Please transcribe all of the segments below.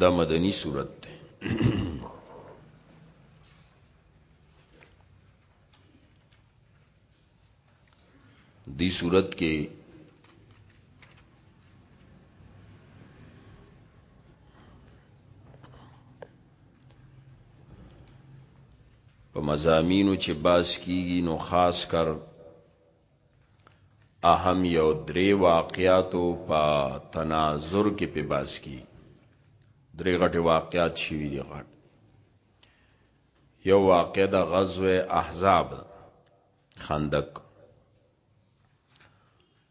دا مدنی صورت ده دی صورت کې په مزامینو چې باس کیږي نو خاص کر اهم یو درې واقعاتو په تناظر کې په باس کی درې غټي واقعات شوي دي غټ یو واقع د غزوه احزاب خندق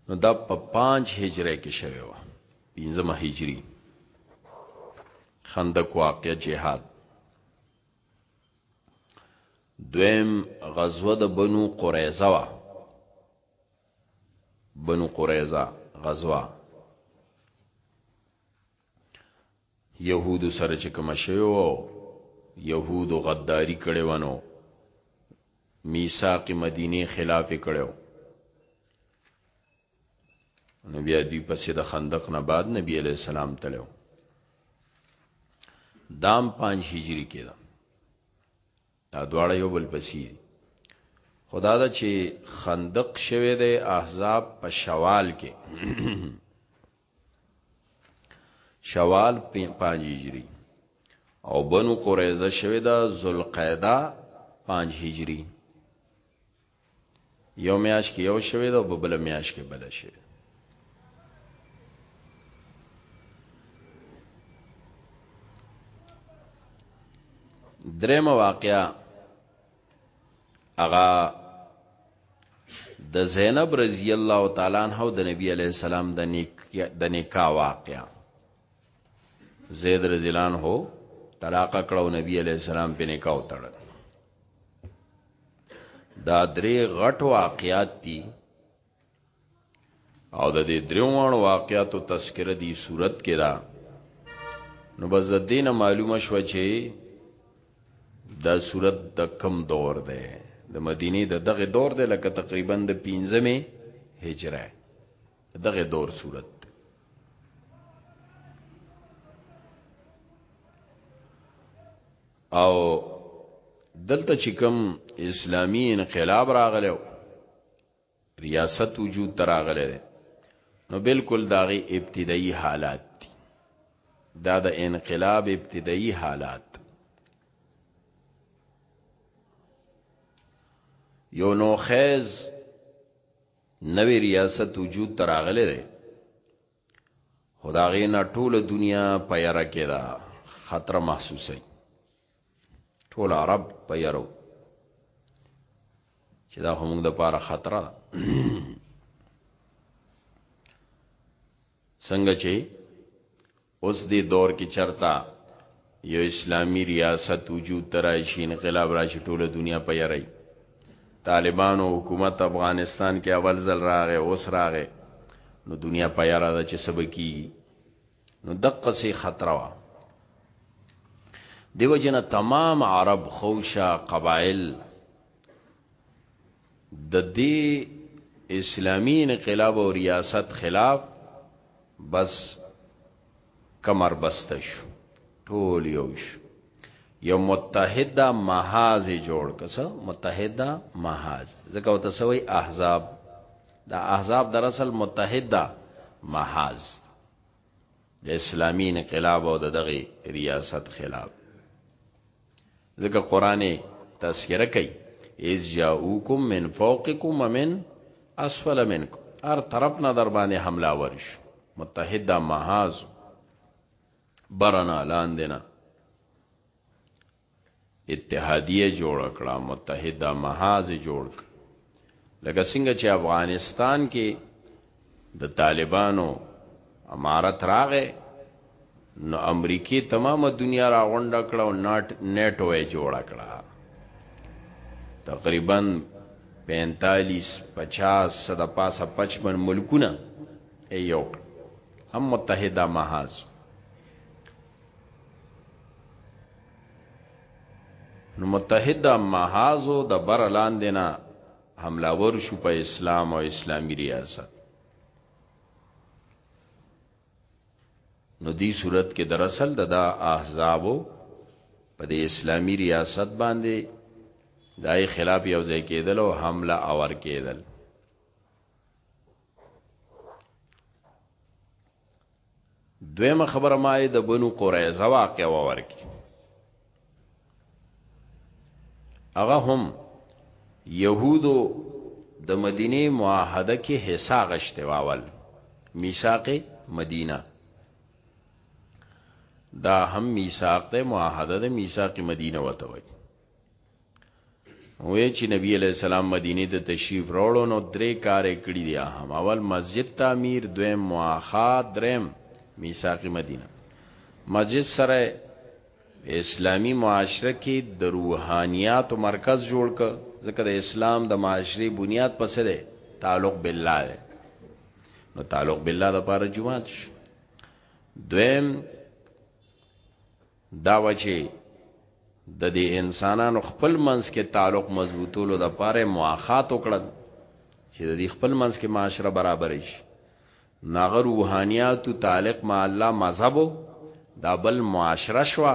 نو دا په 5 هجری کې شوی و 15 هجری خندق واقع جهاد دویم غزوه د بنو قریظه وا بنو قریظه غزوه يهودو سره چې کوم شی وو يهودو غداری کړي ونو میثاق مدینه خلاف کړو نو بیا دوی پسې د خندق نه بعد نبی علیہ السلام تلو دام 5 هجری کې دا دا دواړه یو بل پسې خدا دا چې خندق شوه د احزاب په شوال کې شوال 5 هجری او بنو قریظه شوه د ذوالقعده 5 هجری یو میاش کې یو شوی دا په بل میاش کې بل شي درېمه واقعا اغا د زینب رضی الله تعالی عنها د نبی علی السلام د نیک د نکاح واقعا زید رضی الله عنه طلاق کړو نبی علی السلام په نکاح وتړل دا درې غټ واقعات دي او د دې دریوان واقعاتو تذکره دی صورت کې دا نو بس د دینه معلومه شو چې دا صورت د کم دور دی د مدینه د دغه دور دی لکه تقریبا د 15مه هجره دغه دور صورت او دلته چې کوم اسلامی انقلاب راغلو ریاست وجود تراغله ده نو بالکل داغي ابتدایي حالات دي دا د انقلاب ابتدایي حالات یو نو خیز نوی ریاست وجود تراغله ده خدا غینا ټول دنیا په یره کې دا خطر محسوسه ټول عرب په یرو چې دا هم د پاره خطر څنګه چې اوس دې دور کې چرتا یو اسلامی ریاست وجود ته راشي انقلاب راشي ټوله دنیا په یری طالبانو حکومت افغانستان کې اول ځل راغې اوس راغې نو دنیا په یاره ده چې سبکی نو دقه سي خطر وا دیو جن تمام عرب خوشا قبایل د دې اسلامی انقلاب او ریاست خلاف بس کمر بسته شو ټول یو شو یو متحده محاذ جوړ کس متحده محاذ ځکه او تسوی احزاب دا احزاب در اصل متحده محاذ د اسلامی انقلاب او دغه ریاست خلاف ځکه قرآن یې تذکره کوي اذ جاؤکم من فوقکم ومن اسفل منکم هر طرف نه در باندې حمله آور شو متحد دا محاذ برنا لاندې نه اتحادیه جوړ کړه متحد دا محاذ جوړ کړه لکه څنګه چې افغانستان کې د طالبانو امارت راغې نو امریکای تمامه دنیا را غونډه کړه او ناتو یې جوړ کړه تقریبا 45 50 صد پاسه 55 ملکونه یو هم متحده محاذ نو متحد محاذو د بر لاندې نه حمله ور شو په اسلام او اسلامی ریاست نو دی صورت کې در اصل د دا احزابو په د اسلامی ریاست باندې دای خلاف یو ځای کېدل او حمله اور کېدل دویمه خبره ما د بنو قریظه واقع وورکی هغه هم يهودو د مدینه معاهده کې حصہ غشته واول میثاق مدینه دا هم میثاق ته معاهده د میثاق مدینه وته وای وې چې نبی علی السلام مدینه ته تشریف راوړو نو درې کار کړی دی هم اول مسجد تعمیر دویم مواخا دریم میثاق مدینه مسجد سره اسلامی معاشره کې د روحانيات مرکز جوړ ک ځکه د اسلام د معاشري بنیاد پس ده تعلق بالله ده نو تعلق بالله د پاره جمعات دویم دا وه چي د دې انسانانو خپل منځ کې تعلق مضبوطولو د پاره مواخات وکړل چې د دې خپل منځ کې معاشره برابر شي ناغه روحانيات او تعلق مع الله مذهب دا بل معاشره شو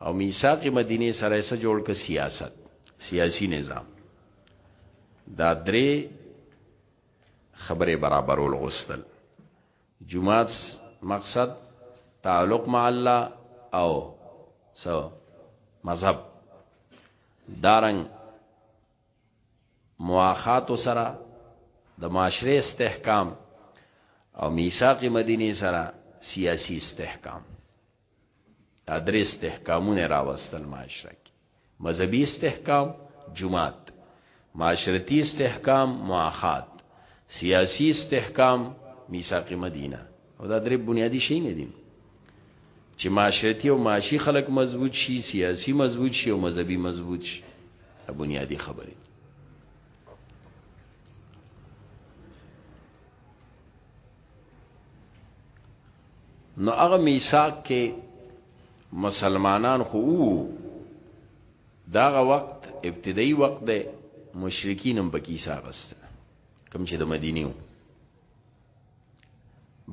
او میثاق مدینه سره سره جوړ ک سیاست سیاسی نظام دا درې خبره برابرول غوستل جماعت مقصد تعلق مع الله او سو مذهب دارنګ مواخات سره د معاشره استحکام او میثاق مدینه سره سیاسی استحکام دا درې استحکامونه راوستل معاشره کې مذهبي استحکام جماعت معاشرتی استحکام مواخات سیاسی استحکام میثاق مدینه او دا درې بنیادی شی نه دي چې معاشرتی او معاشي خلک مضبوط شي سیاسی مضبوط شي او مذهبي مضبوط شي دا بنیادی خبره نو هغه میثاق کې مسلمانان خو وو داغه وخت ابتدایي وخت دی مشرکین هم پکې ساغست کم چې د مدینه وو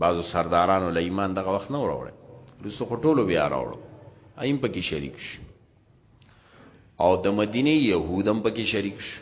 بعضو سردارانو له ایمان دغه وخت نه وروړي رسو خټولو بیا راوړو ایم پکې شریک شو او د مدینه يهودم پکې شریک شو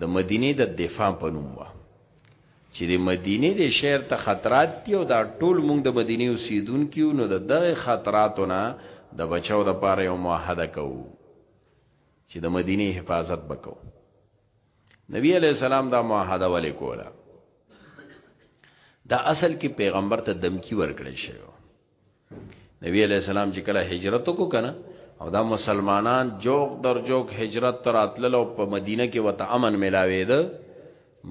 د مدینې د دفاع په نوم وه چې د مدینې د شهر ته خطرات دی او دا ټول موږ د مدینې اوسیدونکو نو د دغه خطراتو نه د بچاو د پاره یو معاهده کوو چې د مدینې حفاظت وکړو نبی علی السلام دا معاهده ولې کوله دا اصل کې پیغمبر ته دمکی ورکړی شوی نبی علیہ السلام چې کله هجرت وکړ کنه او دا مسلمانان جوګ در جوګ هجرت تر اتلل او په مدینه کې وته امن ملاوي ده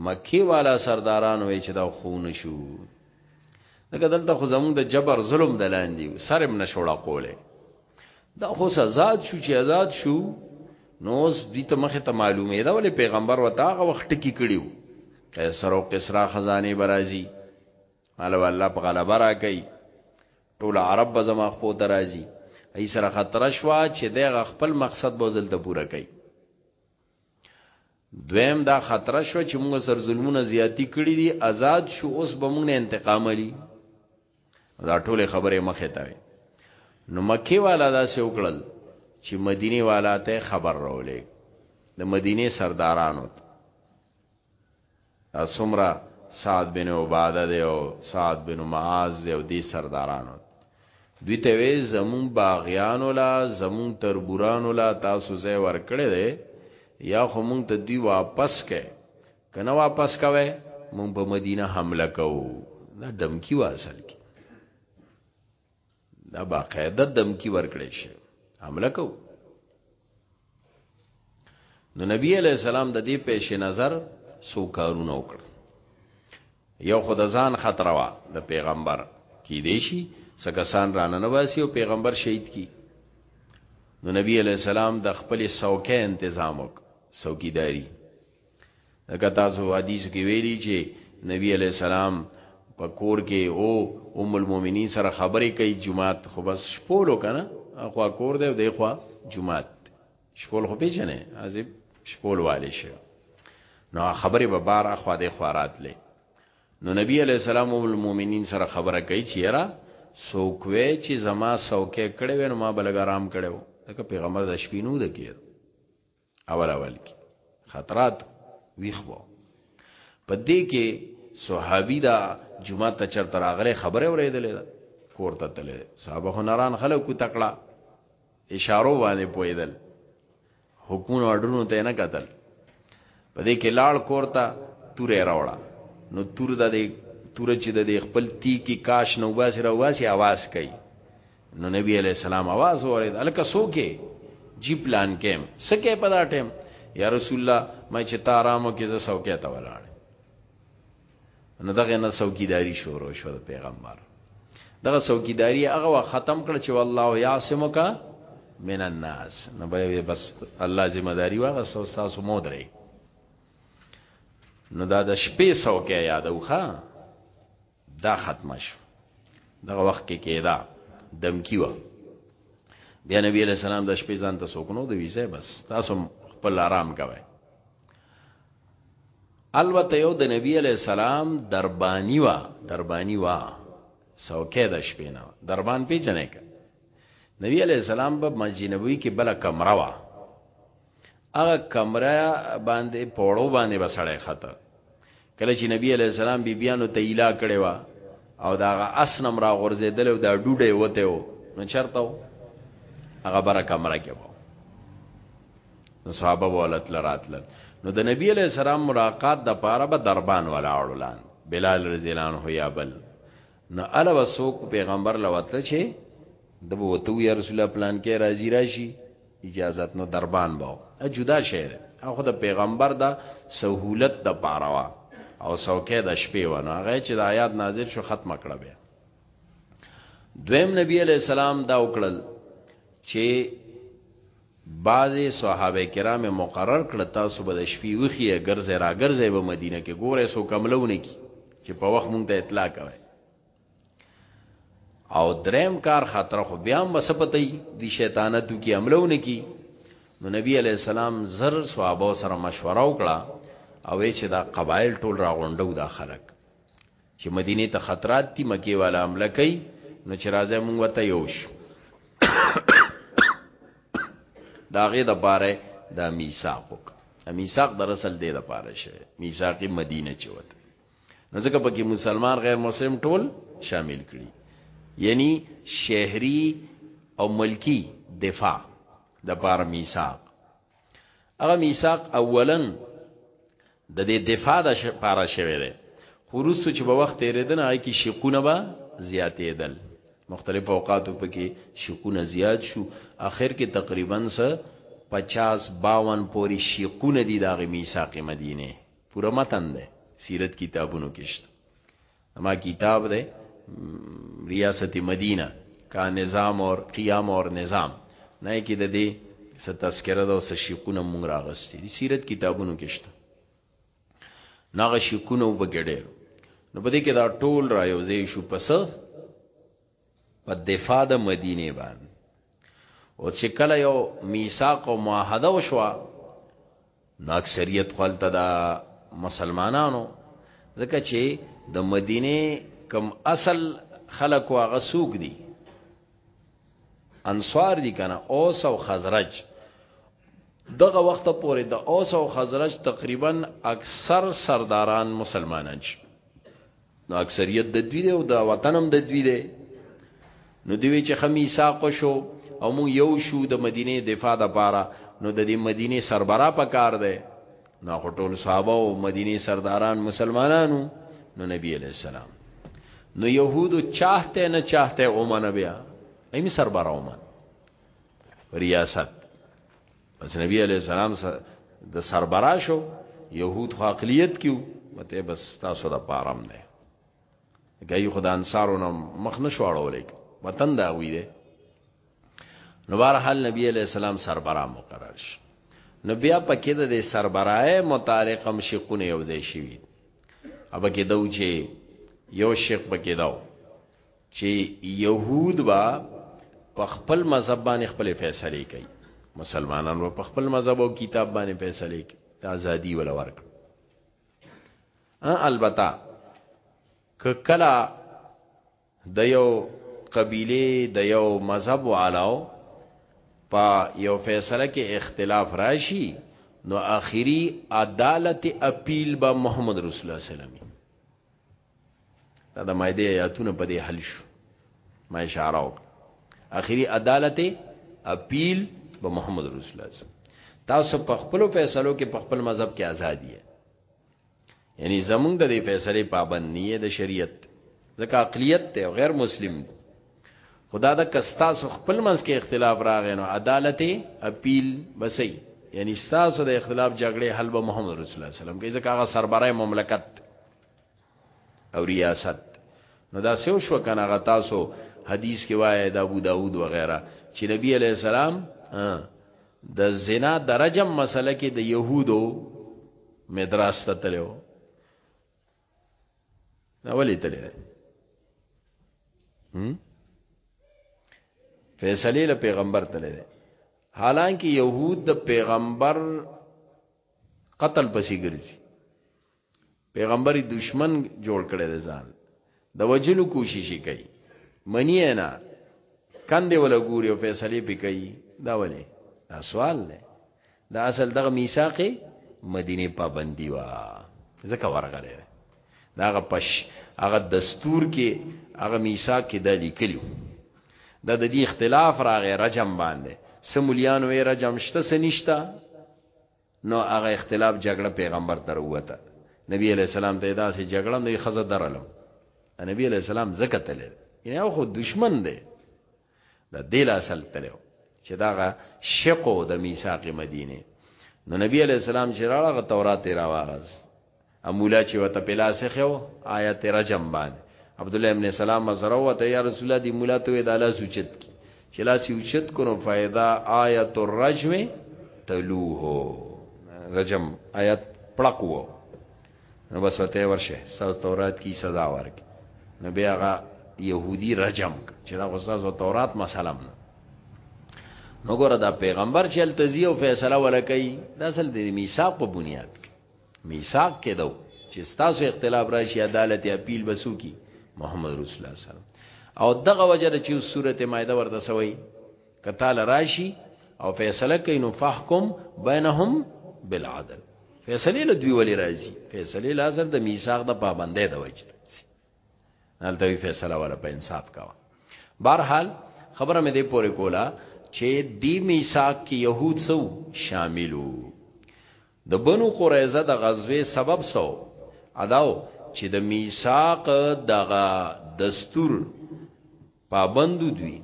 مکی والا سرداران وای چې دا خون شو دغه دلته خو زموږ د جبر ظلم دلان دی سرم نشوړه کوله دا خو آزاد شو چې آزاد شو نو اوس دې ته مخه ته معلومه ده ولې پیغمبر وتاغه وخت کې کړیو قیصر او قیصرا خزانه برازي ماله به الله په غلبه راکړي ټول عرب به زما خو ته راځي ای سره خطر شوا چې دغه خپل مقصد به دلته پوره کړي دویم دا خطر شو چې موږ سر ظلمونه زیاتی کړی دي آزاد شو اوس به موږ نه انتقام لري دا ټول خبره مخه تا نو مکی والا دا سه وکړل چې مدینه والا ته خبر راولې د مدینه سردارانو ته دا څومره سعد بن عباده دی او سعد بن معاذ دی او دی سردارانو دوی ته وی زمون باغیانو لا زمون تربورانو لا تاسو ځای ورکړی دی یا خو مونږ ته دوی واپس کړي کنه واپس کوي مونږ په مدینه حمله کوو دا دمکی واسل کی دا باقاعده دمکی ورکړی شي حمله کو نو نبی علیہ السلام د دې پیش نظر سو کارونه وکړ یو خود ځان خطر وا د پیغمبر کی دیشی سکسان رانه نواسی او پیغمبر شهید کی نو نبی علیہ السلام د خپل سوکه تنظیم وک سوکیداری لکه تاسو حدیث کې ویلي چې نبی علی السلام په کور کې او ام المؤمنین سره خبرې کوي جمعات خو بس شپولو کنه اخوا کور دی دی خوا جمعات شپول خو پیژنې عزیب شپول والي شه نو خبرې به بار اخوا دی خوا راتلې نو نبی علی السلام ام المؤمنین سره خبره کوي چې را سوکوي چې زما سوکه کړي ونه ما بلګ آرام کړو دا پیغمبر د شپې نو د کېد اول اول کې خطرات ویخ وو په دې کې صحابي دا جمعه ته چرته راغله خبره اورېدلې ده کور ته تللې صحابه هنران خلکو تکړه اشارو باندې پویدل حکومت اډرونو ته نه قتل په دې کې لاړ کور ته تورې راوړه نو تور د دې تور چې د خپل تی کې کاش نو باسي راواسي आवाज کوي نو نبی علیہ السلام आवाज اورید الکه سوکه جی پلان کېم سکه په دا ټیم یا رسول الله ما چې تارامو کې زه سوکه تا ولاړ نو دغه نه سوکیداری شروع شو د پیغمبر دغه سوکیداری هغه ختم کړ چې والله یعصمک من الناس نو به بس الله ذمہ داری واغه سو ساسو مو درې نو دا د شپې سوکه یادوخه دا ختمه شو دغه وخت کې کېدا دمکی و بیا نبی علیہ السلام د شپې ځان ته سوکنو د ویزه بس تاسو خپل آرام کوئ البته یو د نبی علیہ السلام دربانی وا دربانی وا سوکه د شپې نه دربان پیژنې ک نبی علیہ السلام په مسجد نبوي کې بل کمره وا هغه کمره باندې پوړو باندې بسړې خطه کله چې نبی علی السلام بی بیانو ته ایلا کړي وا او دا اسنم را غورځیدل او دا ډوډه وته و نو چرته هغه بره کمره کې وو نو صحابه ولت لراتل نو د نبی علی السلام ملاقات د پاره به دربان ولاړو لاند بلال رضی الله عنه یا بل نه الا وسوک پیغمبر لوتل چې د بوته یا رسول الله پلان کې راضی راشي اجازت نو دربان باو ا جدا شعر اخو د پیغمبر دا سہولت د پاروا او سوکه د شپې ونه هغه چې د آیات نازل شو ختم کړه بیا دویم نبی علی السلام دا وکړل چې بعضی صحابه کرام مقرر کړه تاسو به د شپی وښی ګرځی را ګرځی به مدینه کی ګوری څوک حمله ونه کی چی په وخت مونږ ته اطلاع کوی او دریم کار خطر خو بیا هم بس پته ای دی شیطانتو کی حمله ونه کی نو نبی علی السلام زر صحابه سره مشوره وکړه او چې دا قبایل ټول راغونډو دا خلک چه مدینه ته خطرات تی مکی والا حمله کوي نو چې راځي مونږ وته یو شو دا غي د پاره دا میثاق وک میثاق در اصل دی د پاره شه میثاق مدینه چوت نو ځکه پکې مسلمان غیر مسلم ټول شامل کړي یعنی شهری او ملکی دفاع د پاره میثاق هغه میثاق اولن د دې دفاع د لپاره شوی دی خروسو چې په وخت تیرېدنه هغه کې شقونه به زیاتېدل مختلف اوقاتو پکې شقونه زیات شو اخر کې تقریبا سه 50 52 پوری شقونه دي د میثاق مدینه پوره متن ده سیرت کتابونو کې شته اما کتاب ده ریاست مدینه کا نظام اور قیام اور نظام نه کې د دې س تذکرہ د وس شیخونه مونږ راغستې دي سیرت کتابونو کې شته ناغه شیخونه وبګړې نو بده کې دا ټول را یو ځای شو پس په دفاع د مدینه باندې او چې کله یو میثاق او معاهده وشو نو اکثریت خپلته دا مسلمانانو ځکه چې د مدینه کم اصل خلق او هغه سوق دي انصار دي کنه اوس او خزرج دغه وخت پورې د اوس او خزرج تقریبا اکثر سرداران مسلمانان شي نو اکثریت د دوی دی او د وطن هم د دوی دی نو دوی چې خمی ساق شو او مون یو شو د مدینه دفاع د پاره نو د دې مدینه سربرا په کار دی نو ټول صحابه او مدینه سرداران مسلمانانو نو نبی علیہ السلام نو یهودو چاہتے نه چاہتے اومن بیا ایم سربرا اومن ریاست بس نبی علیہ السلام د سربرا شو يهود خو عقلیت کیو مته بس تاسو د پارم نه گئی خدا انصارو نه مخ نشواړو لیک وطن دا وی دی نو بهرحال نبی علیہ السلام سربرا مقرر شي نو بیا پکې د دې سربرای متعلق هم شقونه یو ځای شي اب کې دو چې یو شق پکې داو چي يهود به په خپل مذهب باندې خپل فیصله کوي مسلمانان به په خپل مذهب او کتاب باندې فیصله کوي دا ازادي ولا ورک ا البته ک کلا د یو قبيله د یو مذهب علاو په یو فیصله کې اختلاف راشي نو اخیری عدالت اپیل به محمد رسول الله صلی الله علیه وسلم دا د مایده آیاتونه په دې حل شو ما اشاره وکړه اخیری عدالت اپیل به محمد رسول الله تاسو په خپل فیصلو کې په خپل مذهب کې ازادي یعنی زمونږ د دې فیصله پابند نه یې د شریعت ځکه عقلیت ته غیر مسلم دی خدا دا کستا سو خپل منځ کې اختلاف راغی نو عدالت اپیل بسې یعنی تاسو د اختلاف جګړې حل به محمد رسول الله صلی الله علیه وسلم کې ځکه هغه سربره مملکت او ریاست نو دا سیو شو کنه غ تاسو حدیث کې وایي د ابو داود وغیرہ چې نبی علی السلام د زنا درجم مسله کې د يهودو مدراس ته تلو نو ولې تلل هم فیصله له پیغمبر تلل حالانکه يهود د پیغمبر قتل پسې ګرځي پیغمبر دشمن جوړ کړی دی ځان د وجلو کوشش کوي منی نه کندې ولا ګوري او فیصله پې کوي دا ولې دا سوال دی دا اصل دغه میثاق مدینه پابندی وا ځکه ورغله دا هغه پش هغه دستور کې هغه میثاق کې د لیکلو دا د دې اختلاف راغی رجم باندې سمولیان وې رجم شته سنشتہ نو هغه اختلاف جګړه پیغمبر ته راووته، نبي علیه السلام ته یې داسې جګړه نو یې ښځه درلم، نبي علیه السلام ځکه تللی دی، یعنې هغه خو دښمن دی، د دې له اصل تللی و چې دغه شق و د میثاق مدینې، نو نبي علیه السلام چې راغی هغه تورات یې راواخیست. امولا چې وته پلاس خو آیت رجم باندې عبد الله ابن سلام مزره وته یا رسول الله دی مولا ته د لاس اوچت کی چې لاس اوچت کو نو فائدہ آیت الرجم تلوه رجم آیت پړقو نو بس وته ورشه ساز تورات کی سزا ورک نو بیا هغه يهودي رجم چې دا غوساز او تورات مسالم نه نو ګوره دا پیغمبر چې التزیه او فیصله ولکې دا اصل د میثاق په بنیاد میثاق کې دو چې ستاسو اختلاف راشي عدالت اپیل بسو کی محمد رسول الله صلی الله او دغه وجه چې سورته مائده ورته سوی کتال راشي او فیصله کوي نو فحکم بینهم بالعدل فیصله له دوی ولې راځي فیصله لازر د میثاق د پابندۍ د وجه هلته فیصله ولا په انصاف کاوه بهرحال خبره مې دې پورې کولا چې دی میثاق کې يهود سو شاملو د بنو قریظه د غزوې سبب سو اداو چې د میثاق دغه دستور پابندو دوی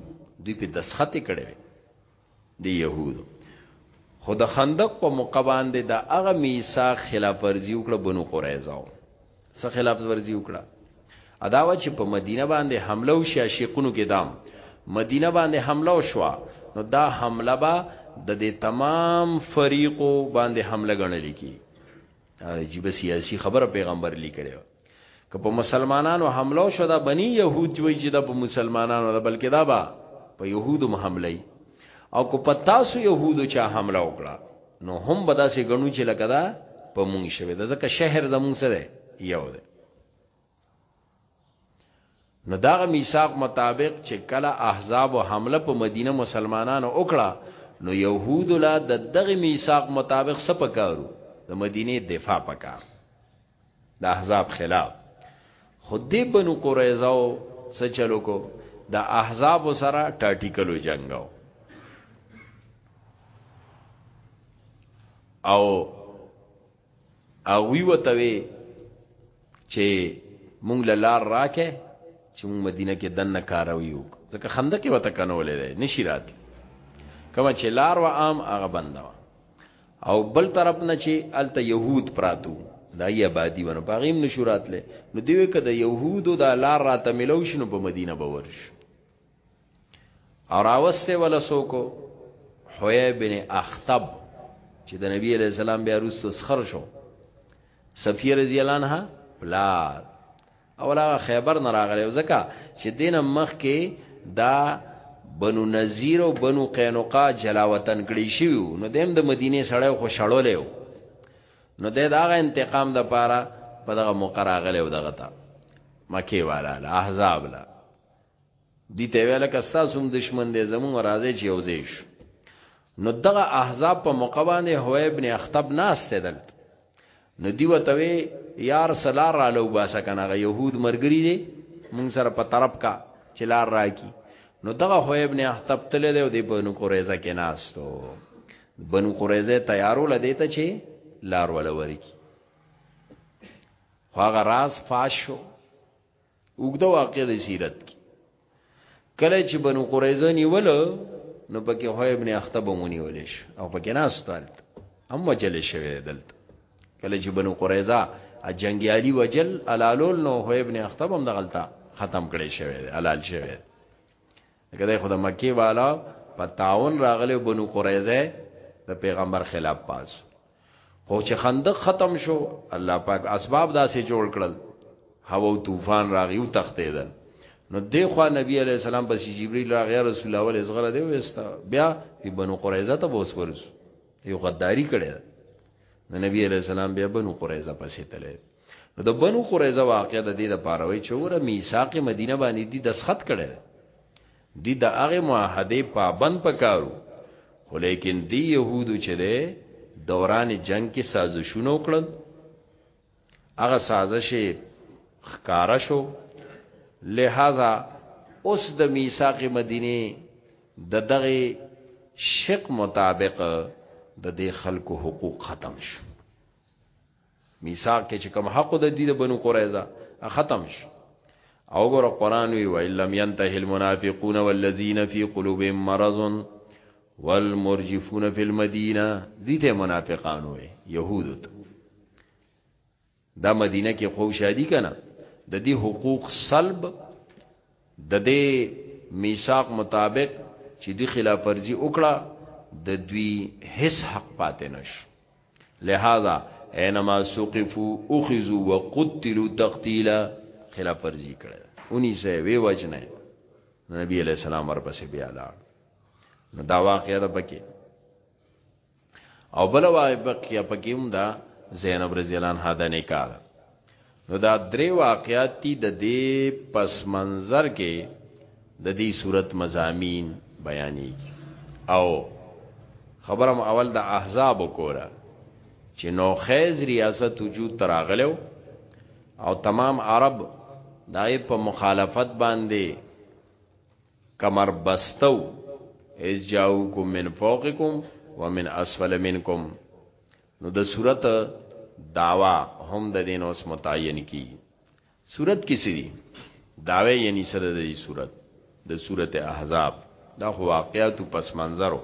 دوی په دسخط کړي دی يهود خود خندق په مقبان دي د هغه میثاق خلاف ورزي وکړه بنو قریظه څه خلاف ورزي وکړه اداوه چې په مدینه باندې حمله او شاشقونو کې دام مدینه باندې حمله وشوا نو دا حمله با د دې تمام فریقو باندې حمله غنل کی عجیب سیاسی خبره پیغمبر لیکره که په مسلمانانو حمله شو دا بنی يهود جوړ چې دا په مسلمانانو دا بلکې دا با په يهودو حمله او کو پتا سو يهودو چا حمله وکړه نو هم بدا سي غنو چې لکه دا په مونږ شوی د ځکه شهر زمونږ سره یو دی نو داغه میثاق مطابق چې کله احزاب او حمله په مدینه مسلمانانو وکړه نو يهود لا د دغه میثاق مطابق سپکارو د مدینه دفاع پکار د احزاب خلاف خود دې بنو قریظه او سچلو کو د احزاب سره ټاټیکلو جنگاو او او وی وتوي چې مونږ لار راکې چې مونږ مدینه کې دنه کاروي وک ځکه خندق وته کنولې نشی راتلی کما چې لار و عام هغه بنده او بل طرف نه چې الته يهود پراتو دا یې آبادی ونه پاغیم نشورات له نو دیو کده يهودو دا لار راته ملو شنو په مدینه باور شو اور اوسته ولا سوکو حوی بن اخطب چې د نبی علی السلام بیا روس سخر شو صفیه رضی الله عنها پلار اول هغه خیبر نه راغلی او ځکه چې دینه مخ کې دا بنو نذیر او بنو قینقاع جلا وطن کړی شي نو دیم د مدینه سړی خو شړولیو نو د داغه انتقام د پاره په دغه مقراغله او دغه تا مکی والا احزاب لا دی ته ویل که تاسو هم دشمن دی زموږ راځي چې یو ځای شو نو دغه احزاب په موقع باندې هو ابن اخطب ناس ته دلته نو دی وتوي یار سلار را لو باسه کنه غ يهود مرګري دي مونږ سره په طرف کا چلار راکی نو دغه هو ابن احتب تل دی او دی بنو قریزه کې ناستو بنو قریزه تیارو لدی ته چی لار ولوري کی هغه راز فاش شو وګدا واقع د سیرت کی کله چې بنو قریظه نیول نو پکې هو ابن اخطب مونیول شو او پکې ناستل هم وجل شوی دلته کله چې بنو قریظه ا جنگیالی وجل علالول نو هو ابن اخطب هم دغلطه ختم کړي شوی دی علال شوی دی ځکه دی خو د مکې والا په تعاون راغلی بنو قریظه د پیغمبر خلاف پاس خو چې خندق ختم شو الله پاک اسباب داسې جوړ کړل هوا او طوفان راغی او تختیدل نو دی خو نبی علی السلام پس جبرئیل راغی رسول الله ول زغره دی وستا بیا په بنو قریظه ته بوس ورس یو غداری کړي نو نبی علی السلام بیا بنو قریظه پسې تللی نو د بنو قریظه واقعه د دې د پاروي چې وره میثاق مدینه باندې دي دسخط کړي دي د هغه معاهده پابند پکارو خو لیکن دی يهودو چې ده دوران جنگ کې سازشونه وکړل هغه سازش خکارا شو لہذا اوس د میثاق مدینه د دغه شق مطابق د دې خلکو حقوق ختم شو میثاق کې چې کوم حق د دې د بنو قریظه ختم شو او ګور قران وی و لم ينتهي المنافقون والذين في قلوبهم مرض والمرجفون في المدينه دي ته منافقان وي يهود ته دا مدینه کې خو شادي کنه د دې حقوق سلب د دې میثاق مطابق چې دوی خلاف ورزي وکړه د دوی هیڅ حق پاتې نشو لهذا اینما سقفو اخذو وقتلو تقتیلا خلاف ورزی کړه اونی سه وی وجنه نبی علیہ السلام ورپسې بیا لاړ نو دا واقعیا ده پکې او بل واقعیا پکې هم دا زینب رضی الله عنها د نکاح نو دا درې واقعات دي د دې پس منظر کې د دې صورت مزامین بیانېږي او خبرم اول د احزاب کوله چې نو خیز ریاست وجود تراغلو او تمام عرب دای په مخالفت باندې کمر بستو اجاوکم من فوقکم ومن اسفل منکم نو د صورت داوا هم د دین اوس متعین کی صورت کې سری داوی یعنی سره د دې صورت د صورت احزاب دا خو واقعیت پس منظرو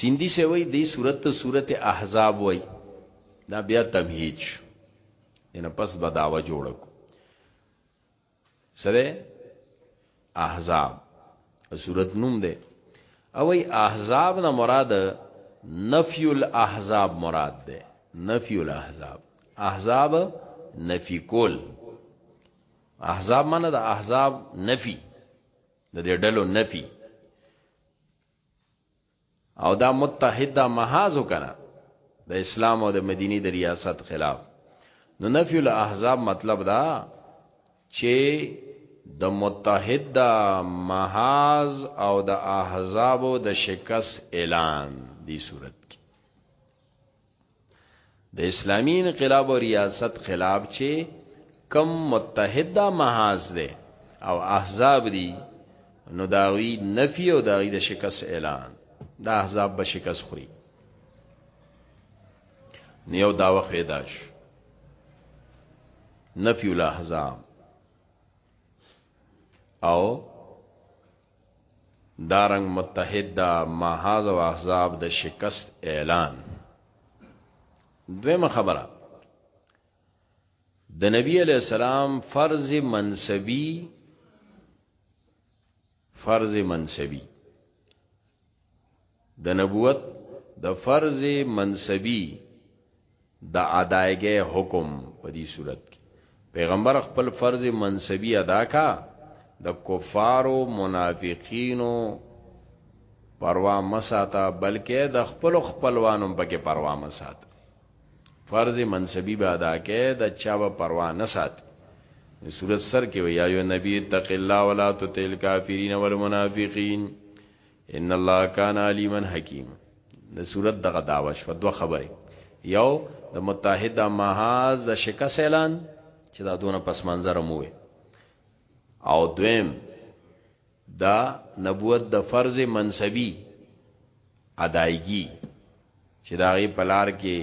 سیندی سے وای دی صورت ته صورت احزاب وای دا بیا تمهید شو ان پس بداوه جوړ کو سره احزاب صورت نوم ده او ای احزاب نه مراد نفی الاحزاب مراد ده نفی الاحزاب احزاب نفی کول احزاب معنی د احزاب نفی د دې ډلو نفی او دا متحد دا محاذ وکنه د اسلام او د مدینی د ریاست خلاف نو نفی الاحزاب مطلب دا چې د متحد دا محاذ او د احزاب د شکست اعلان دی صورت کې د اسلامی انقلاب او ریاست خلاف چې کم متحد دا محاذ دی او احزاب دی نو داوی نفی او داوی د شکست اعلان دا احزاب به شکست خوري نیو دا وخت پیدا شو نفی الاحزاب او دارنګ متحد دا محاذ او احزاب د شکست اعلان دویمه خبره د نبی علی السلام فرض منصبی فرض منصبی د نبوت د فرض منصبی د ادايګه حکم په دې صورت کې پیغمبر خپل فرض منصبی ادا کا د کفارو منافقینو پروا مساته بلکې د خپل خپلوانو پکې پروا مساته فرض منصبی به ادا کې د چا به پروا نه سات سورۃ سر کې وی یا نبی تق الله ولا تطل کافرین والمنافقین ان الله کان علیما حکیما د صورت دغه داوا شو دوه خبره یو د متحده محاذ د شکست اعلان چې دا دونه پس منظر مو او دویم دا نبوت د فرض منصبی ادایګی چې د هغې په لار کې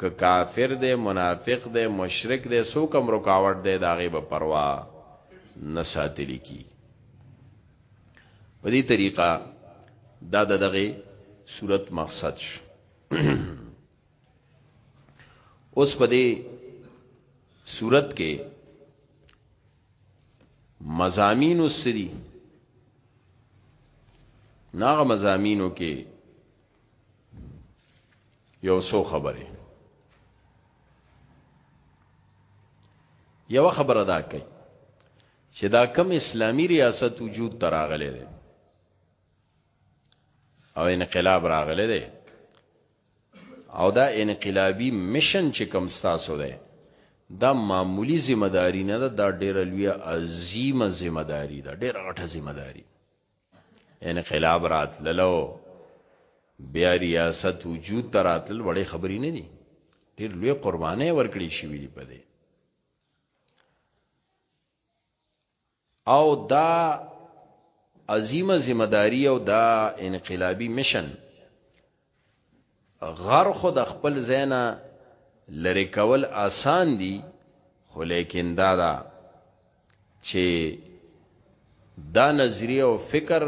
که کافر دی منافق دی مشرک دی سو کم رکاوټ دی د هغې به پروا نه ساتل کی په دې طریقه دا د دغه صورت مقصد شو اوس په دې صورت کې مزامینو سری ناغه مزامینو کې یو څو خبره یو خبره دا کوي چې دا کم اسلامی ریاست وجود تراغله ده او انقلاب راغله ده او دا انقلابی مشن چې کوم ستاسو ده دا معمولی ذمہ داری نه ده دا ډیره لوی عظیمه ذمہ داری ده ډیره غټه ذمہ داری انقلاب راتللو بیا ریاست وجود تراتل وړې خبرې نه دي ډیر لوی قربانې ورکړې شوې دي په دې او دا عظیمه ذمہ داری او دا انقلابی مشن غر خو د خپل زینا لری کول آسان دی خو لیکن دا دا چې دا نظریه او فکر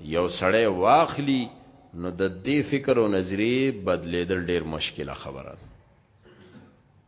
یو سړی واخلی نو د دې فکر او نظریه بدلیدل ډیر مشکله خبره ده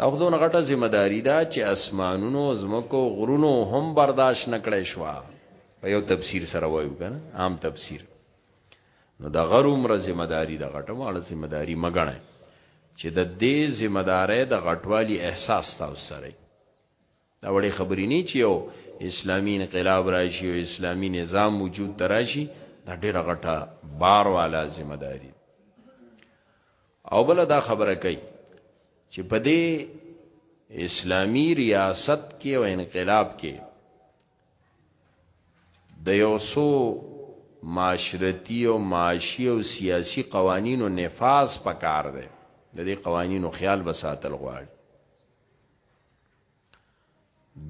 او دونه غټه ذمہ داری دا چې اسمانونو زمکو غرونو هم برداشت نکړې شو په یو تفسیر سره وایو کنه عام تفسیر نو د غر عمر ذمہ داری د غټه واړه ذمہ داری مګنه چې د دې ذمہ دارې د غټوالي احساس تاسو سره دا وړې خبرې نه چې یو اسلامي انقلاب راشي او اسلامي نظام وجود ته راشي دا ډېره غټه بار والا ذمہ داری او بل دا خبره کوي چې په دې اسلامی ریاست کې او انقلاب کې د یو سو معاشرتی او معاشی او سیاسی قوانینو نفاذ پکار دی د دې قوانینو خیال بساتل غواړي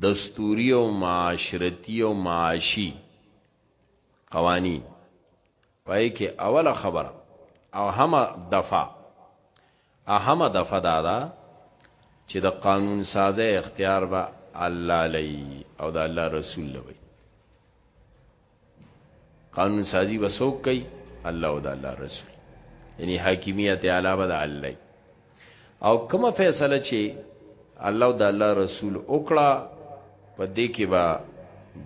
دستوري او معاشرتي او معاشي قوانین پای کې اوله خبره او هم دفع اهم دفع دا ده چې د قانون سازه اختیار به الله لئی او د الله رسول لوي قانون سازی وسوک کوي الله او د الله رسول یعنی حاکمیت اعلی بد الله او کومه فیصله چې الله او د الله رسول وکړه په دې کې با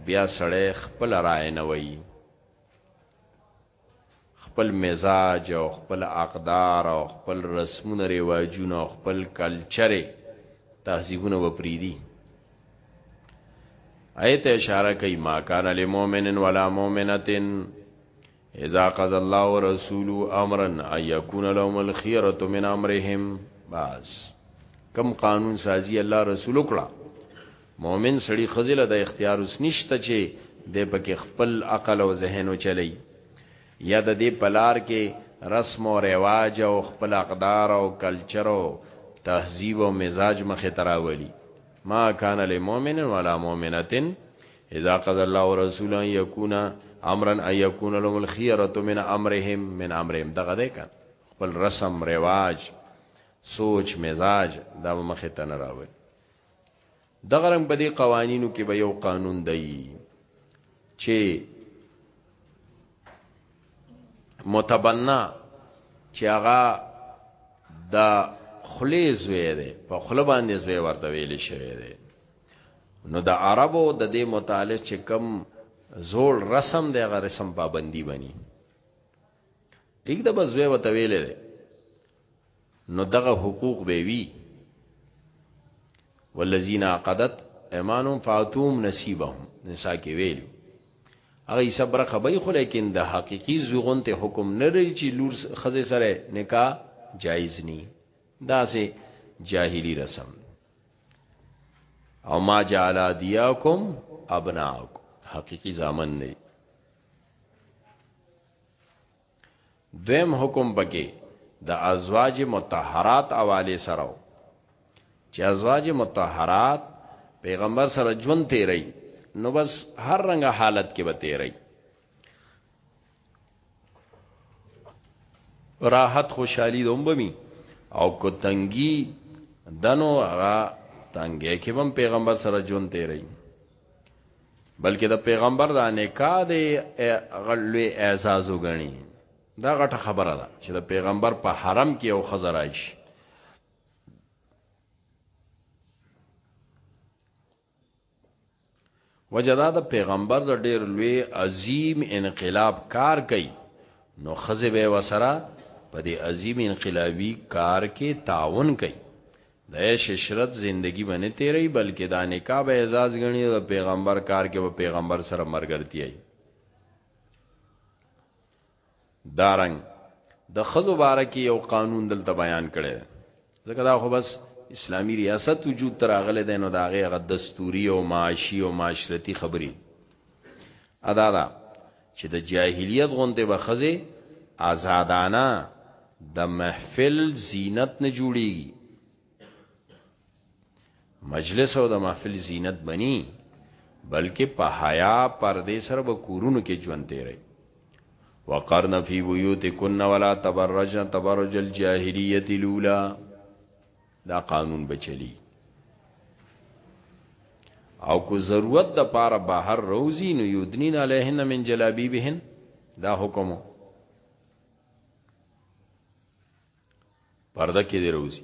بیا سړی خپل رائے نه وایي خپل مزاج او خپل اقدار او خپل رسمونه رواجونه او خپل کلچر تهذیبونه به پریدي ایت اشاره کوي ما کان للمؤمن ولا مؤمنه اذا قضى الله ورسوله امرا ان يكون لهم الخيره من امرهم بس کم قانون سازی الله رسول کړه مؤمن سړي ښځې له دا اختیار اوس نشته چې دی په کې خپل عقل او ذهن وچلوي یا د دې په لار کې رسم او رواج او خپل اقدار او کلچر او تهذیب او مزاج مخې ته راولي ما کان لمؤمن ولا مؤمنه اذا قضى الله ورسوله يكون امرا ان يكون لهم الخيره من امرهم من امرهم دغه ده کان خپل رسم رواج سوچ مزاج دا مخه تن راوي دغه رنګ په دې قوانینو کې به یو قانون دی چې متبنا چې هغه د خلی زوی دی په خله باندې زوی ورته ویل شوی دی نو د عربو د دې متعلق چې کم زول رسم دی هغه رسم پابندی بنی یک د بس زوی وته ویل دی نو دغه حقوق به وی والذین عقدت ایمانهم فاتوم نصیبهم نساء کې ویلو هغه صبر خبي خو لیکن د حقيقي زغون ته حکم نه لري چې لور خزه سره نکاح جایز ني دا سه جاهلی رسم او ما جعل دیاکم ابناکم حقيقي زامن نه دویم حکم پکې د ازواج متطهرات حواله سره و چې ازواج متطهرات پیغمبر سره ژوند تیری نو بس هر رنګ حالت کې به تیری راحت خوشحالی دوم بمی او کو تنگی دنو هغه تنگې کې بم پیغمبر سره ژوند تیری بلکې د پیغمبر د نکاح د غلوې اعزاز وګڼي دا غټه خبره ده چې د پیغمبر په حرم کې یو خزر راشي وجدا د پیغمبر د ډیر لوی عظیم انقلاب کار کوي نو خزه به وسره په دې عظیم انقلابی کار کې تعاون کوي د عیش عشرت زندګي به نه تیروي بلکې دا نکاح به اعزاز ګڼي او د پیغمبر کار کې به پیغمبر سره مرګرتیا وي دارنګ د خزو باره کې یو قانون دلته بیان کړي ځکه دا خو بس اسلامی ریاست وجود تر اغله دین او داغه غ دستوري او معاشي او معاشرتي خبري ادا دا چې د جاهلیت غوندې به خزه آزادانه د محفل زینت نه جوړیږي مجلس او د محفل زینت بنی بلکې په حیا پردې سره به کورونو کې ژوند تیري وقرن فی بیوتکن ولا تبرجن تبرج الجاهلیت الاولى دا قانون به چلی او کو ضرورت د پاره بهر روزی نو یودنین علیهن من جلابی بهن دا حکمو پرده کې دی روزي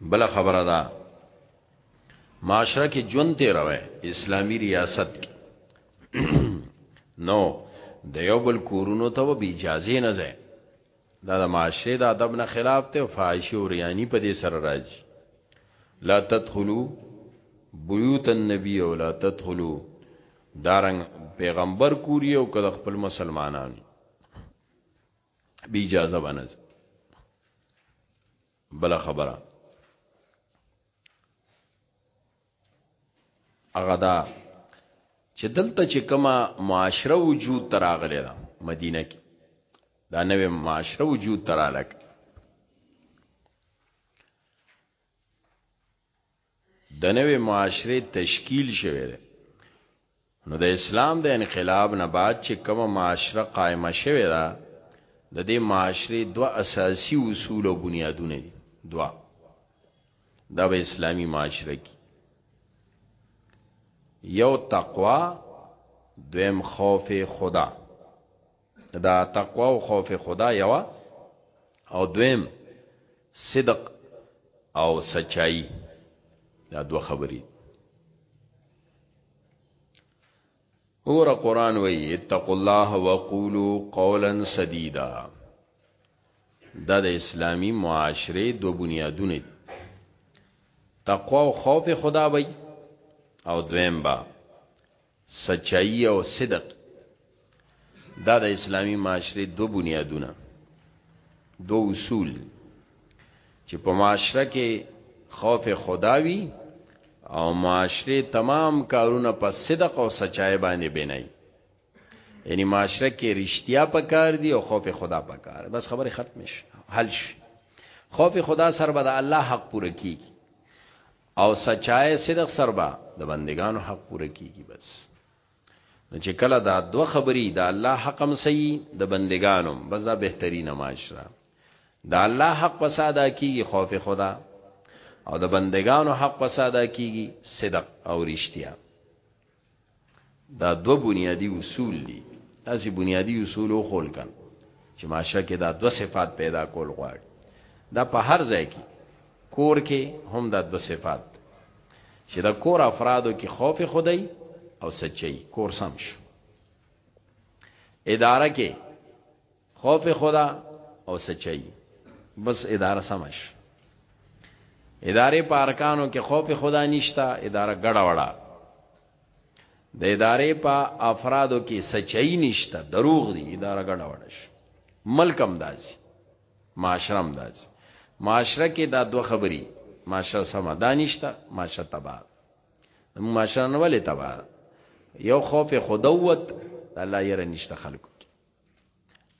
بل خبره ده معاشره کې ژوند ته راوي اسلامی ریاست کې نو د یو بل کورونو ته به اجازه نه ځای دا د معاشره د ادب نه خلاف ته فاحشه او ریانی په دې سره راځي لا تدخلوا بیوت النبی او لا تدخلوا دارنګ پیغمبر کوری او کله خپل مسلمانان بی اجازه باندې بل خبره هغه دا چې دلته چې کما معاشره وجود تراغله ده مدینه کې دا نوې معاشره وجود ترالک د نوې معاشرې تشکیل شوی دی نو د اسلام د انقلاب نه بعد چې کومه معاشره قائمه شوه دا د دې معاشرې دوه اساسي اصول او بنیادونه دي دوا دا به اسلامی معاشره کې یو تقوا دویم خوف خدا دا تقوا او خوف خدا یوا او دویم صدق او سچای دا دوه خبرې اور قران وی اتقوا الله وقولوا قولا سدیدا دا د اسلامی معاشره دو بنیادونه تقوا او خوف خدا وی او دویم با سچايي او صدق دا د اسلامي معاشرې دوه بنیادونه دوه اصول چې په معاشره کې خوف خداوي او معاشره تمام کارونه په صدق او سچای باندې بنای یعنی معاشره کې رښتیا پکار دی او خوف خدا پکار بس خبره ختم شي حل شي خوف خدا سره به د الله حق پوره کیږي او سچای صدق سربا د بندگانو حق پوره کیږي بس نو چې کله دا دو خبري دا الله حق هم سي د بندگانو بس دا بهترینه معاشره دا الله حق پساده کیږي خوف خدا او د بندگانو حق پساده کیږي صدق او رښتیا دا دوه بنیادی اصول دي داسې بنیادی اصول وخول کن چې ماشه کې دا دوه صفات پیدا کول غواړي دا په هر ځای کې کور کې هم دا دوه صفات چې دا کور افرادو کې خوف خدای او سچي کور سم شو اداره کې خوف خدا او سچای بس اداره سمش اداره په ارکانو کې خوف خدا نشتا اداره ګډه وړه د اداره په افرادو کې سچای نشتا دروغ دی اداره ګډه وړه شي ملکم داسي معاشرم داسي معاشره کې دا دوه خبري معاشره سم دانشتا معاشره تبا معاشره نه ولې تبا یو خوف خدوت الله یې نشته خلکو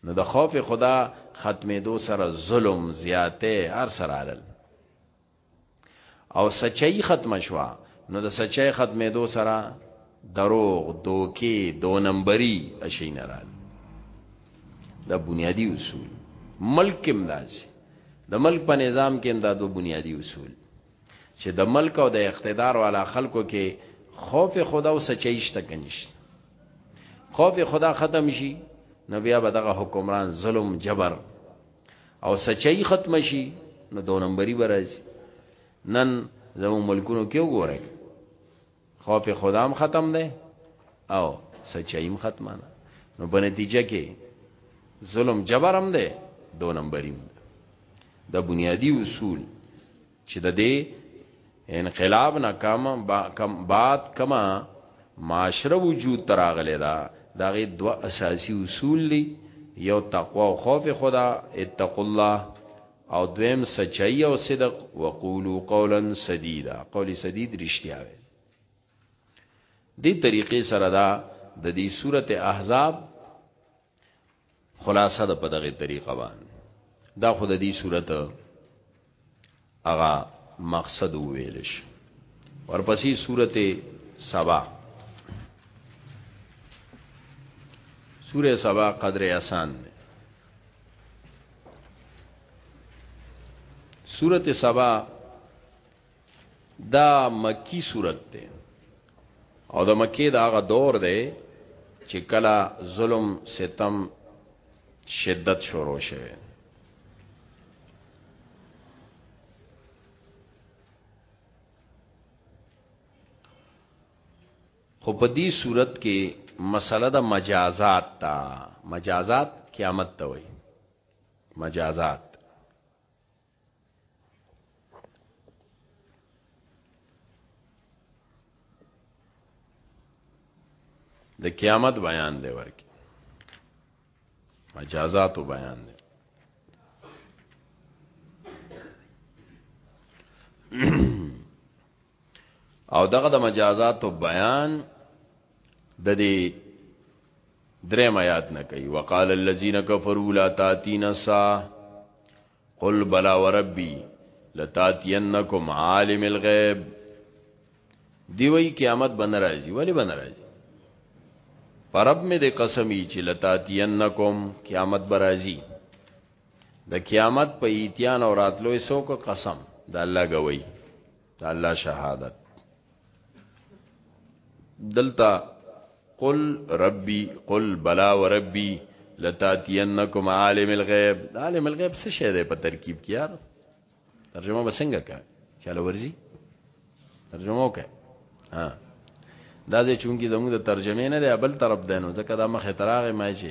نو د خوف خدا ختمې دو سره ظلم زیاته هر سره رل او سچای ختم شوا نو د سچای ختمې دو سره دروغ دوکي دو نمبري اشي نه رال دا بنیادی اصول ملک کې مداج د ملک په نظام کې دا دو بنیادی اصول چې د ملک او د اقتدار والا خلکو کې خوف خدا او سچایشت کنيشت خوف خدا ختم شي نو بیا به دغه حکمران ظلم جبر او سچای ختم شي نو دو نمبري برج نن زمو ملکونو کې وګورئ خوف خدام ختم ده او سچایم ختمه ده نو په نتیجه کې ظلم جبرم ده دو نمبریم ده دا بنیادی اصول چې د دې انقلاب نه کم با کم بعد کما معاشره وجود تراغله دا داغه دوا اساسی اصول دي یو تقوا او خوف خدا اتقوا الله او دویم سچای او صدق وقولو قولا سدیدا قول سدید رښتیا وي دې طریقې سره دا د دې سورته احزاب خلاصه ده په دغه طریقه باندې دا خود دې صورت اغا مقصد ویلش ورپسې صورت سبا سوره سبا قدر احسان ده سورت سبا دا مکی صورت ده او د مکی دا هغه دور دی چې کله ظلم ستم شدت شروع شوه خو په دې صورت کې مسله د مجازات تا مجازات قیامت ته وای مجازات د قیامت بیان دی ورکی مجازات بیان دی او دغه د مجازات بیان د دې درې آیات نه کوي وقال الذين كفروا لا تاتين الساعه قل بلا وربی لتاتینکم عالم الغیب دی وی قیامت بن راځي ولی بن راځي پرب می د قسمی چې لتاتینکم قیامت برازي د قیامت په ایتیان او راتلو سو کو قسم د الله گوي د الله شهادت دلتا قل ربي قل بلا وربي لتاتينكم عالم الغيب عالم الغيب څه شی دی په ترکیب کې یار ترجمه بسنګ کا چاله ورزي ترجمه وکړه ها دا ځکه چې زموږ د ترجمه نه دی بل طرف دینو ځکه دا مخه تراغه ما چې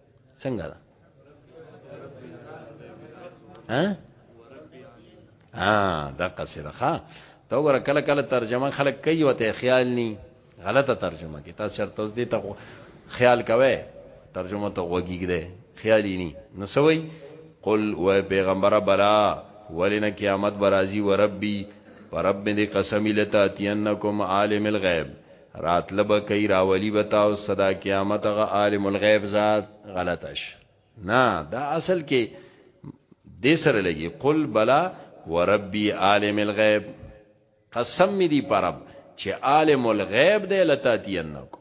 څنګه ده ها ها دا قصیده ښا ته وګوره کله کله ترجمه خلک کوي وته خیال ني غلطه ترجمه کی تاسو شرط اوس دي ته خیال کوي ترجمه ته وګیږي خیالي ني نو سوي قل و پیغمبره بلا ولنا قیامت برازي وربي ورب دې قسم لتاتینکم عالم الغیب راتله به کوي راولي به تاسو صدا قیامت غ عالم الغیب ذات غلطش نه دا اصل کې د سره لګي قل بلا وربي عالم الغیب قسم می دی پرب چې عالم الغیب دی لتاتینکو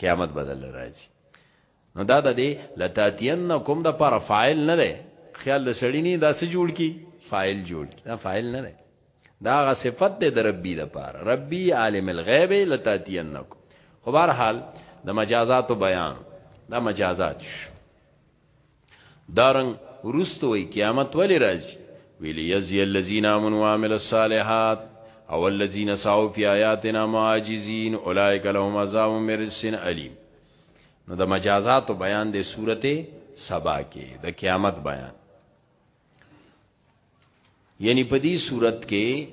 قیامت بدل راځي نو دا د دې لتاتینکم د پر فاعل نه دی خیال د سړی نه دا څه جوړ کی فاعل جوړ کی دا فاعل نه دی دا غ صفت دی د ربی د پر ربی عالم الغیب لتاتینکم خو بهر حال د مجازات بیان دا مجازات شو دارن ورستوي قیامت ولی راځي ویلی یزی الذین آمنوا وعملوا الصالحات او الذین سعوا فی آیاتنا معاجزین اولئک لهم عذاب من رجس الیم نو د مجازات بیان د سورته سبا کې د قیامت بیان یعنی په دې صورت کې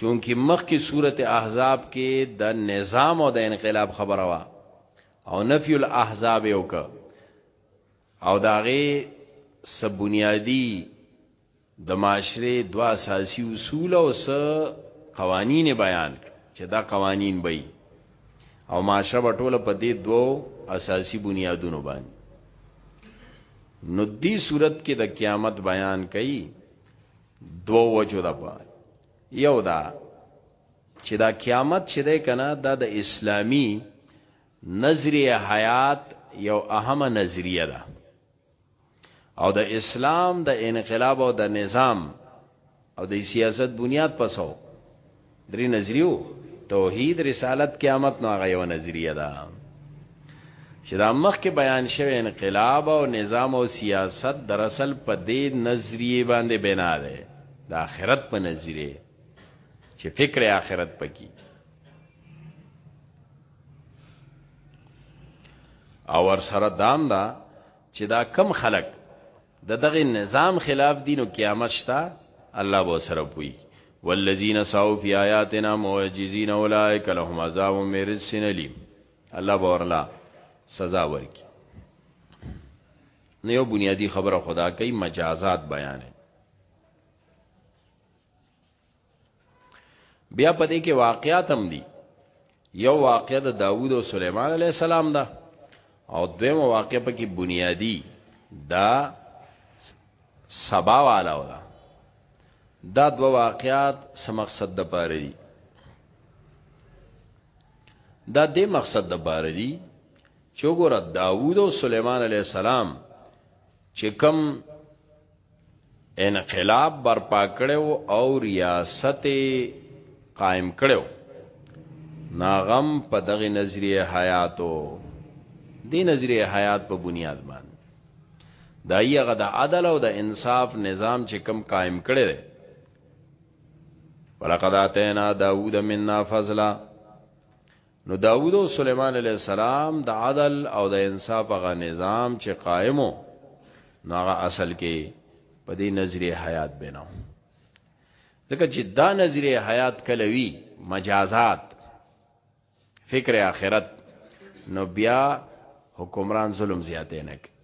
چونکی مخکې صورت احزاب کې د نظام او د انقلاب خبره وا او نفی الاحزاب یو ک او داغه سب بنیادی د معاشرې دوه اساسي اصول او څه قوانین یې بیان کړل چې دا قوانین به وي او معاشره به ټوله په دې دوو اساسي بنیادونو باندې نو دی صورت کې د قیامت بیان کړي دو وجو د پاره یو دا چې دا قیامت چې ده کنه دا د اسلامی نظریه حیات یو اهمه نظریه ده او د اسلام د انقلاب او د نظام او د سیاست بنیاد پسو درې نظریو توحید رسالت قیامت نو هغه یو نظریه ده چې دا مخکې بیان شوی انقلاب او نظام او سیاست در اصل په دې نظریه باندې بنا ده د آخرت په نظریه چې فکر آخرت پکې او ور سره دام دا چې دا کم خلق د دغه نظام خلاف دین او قیامت شتا الله به سره پوي والذین سعوا فی آیاتنا معجزین اولئک لهم عذاب من رجس الیم الله به ورلا سزا ورکي نه یو بنیادی خبره خدا کوي مجازات بیان بیا په دې کې واقعات هم دي یو واقع د داوود او سليمان عليه السلام ده او دویم واقع په کې بنیادی دا سبا والا ولا دا دو واقعات سم مقصد د پاره دي دا دې مقصد د پاره دي چې وګوره داوود او سليمان عليه السلام چې کوم انقلاب برپا کړو او ریاست قائم کړو ناغم په دغه نظریه حیاتو دی نظریه حیات په بنیاد باندې دا یغه د عدل او د انصاف نظام چې کم قائم کړي دي ولقد اتینا داوود منا فضلا نو داوود او سليمان عليه السلام د عدل او د انصاف غ نظام چې قائمو نو هغه اصل کې په دې نظریه حیات بناو ځکه چې دا نظریه حیات کلوي مجازات فکر آخرت نو بیا حکمران ظلم زیاتې نه کوي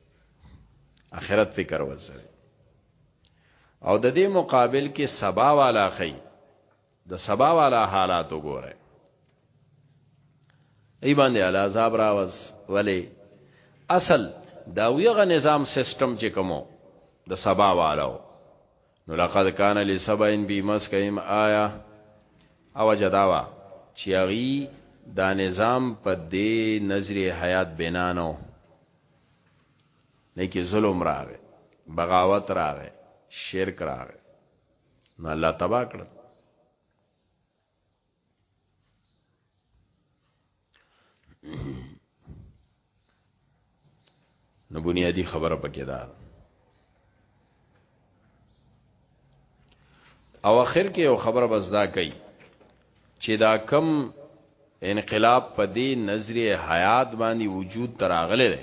آخرت فکر وځي او د دې مقابل کې سبا والا خي د سبا والا حالات وګوره ای باندې علا عذاب راوز ولی اصل دا ویغه نظام سیستم چې کومو د سبا والو نو لقد کان لسبعین بی مسکهم آیا او جداوا چې هغه دا نظام په دې نظریه حیات بنا نو نه کې ظلم راغی بغاوت راغی شرک راغی نه الله تبا کړ نو بنیادی خبره پکې ده او اخر کې یو خبره بس دا کوي چې دا کم انقلاب په دې نظریه حیات باندې وجود تراغله ده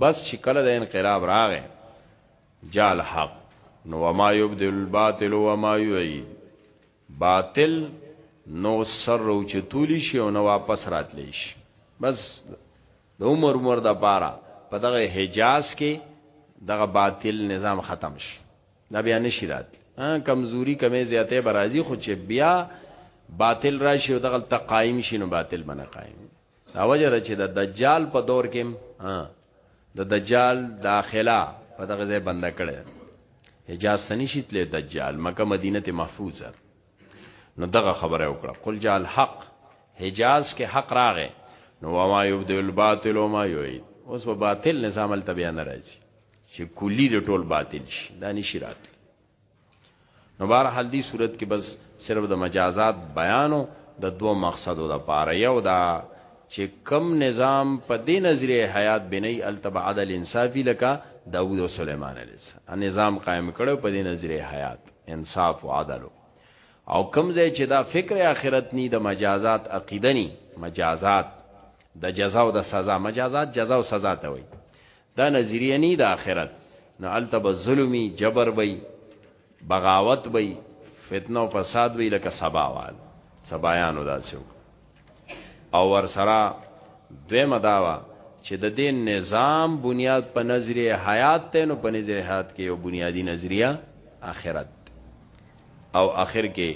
بس چې کله د انقلاب راغې جال حق نو وما یبدل الباطل وما یعید باطل نو سر رو چتولی شي او نو واپس راتلی شي بس د عمر عمر د پاره په دغه حجاز کې دغه باطل نظام ختم شي دا بیا نشي رات کمزوري کمې زیاتې برازي خو چې بیا باطل راشي او دغه تقایم شي نو باطل باندې قائم دا وجه ده چې د دجال په دور کې د دجال داخله په دغه ځای بند کړي حجاز سنشیت له دجال مکه مدینه ته محفوظه نو دغه خبره وکړه قل جال حق حجاز کې حق راغې نو وما یبدل الباطل وما یعید اوس په باطل نظام التبیا نه راځي چې کلی د ټول باطل شي دا نشی راتلی نو بهر حال دی صورت کې بس صرف د مجازات بیانو د دوو مقصدو د پاره یو دا چې کم نظام په دې نظریه حیات بنئ التبع عدل انصافی لکه داوود او سليمان علیه السلام نظام قائم کړو په دې نظریه حیات انصاف او عدل او کم ځای چې دا فکر آخرت ني د مجازات عقیده ني مجازات د جزا او د سزا مجازات جزا او سزا ته وایي دا نظریه نی د آخرت نو هلته به ظلمي جبر به بغاوت به فتنه او فساد به لکه سبا وال سبایانو داسې او ورسره دویمه داوا چې د دې نظام بنیاد په نظریه حیات ته نو په نظریه حیات کې یو بنیادی نظریه آخرت او آخر کې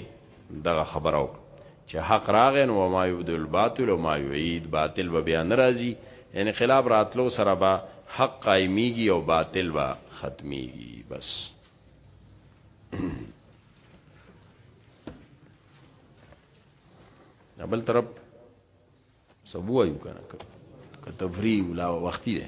دغه خبره وکړه چې حق راغی نو وما یبدو الباطل وما یعید باطل به بیا ناراضي انقلاب راتلو سره به حق قائمیږي او باطل به ختميږي بس بل طرف سبو ایو کنه که تفریح ولا وختي ده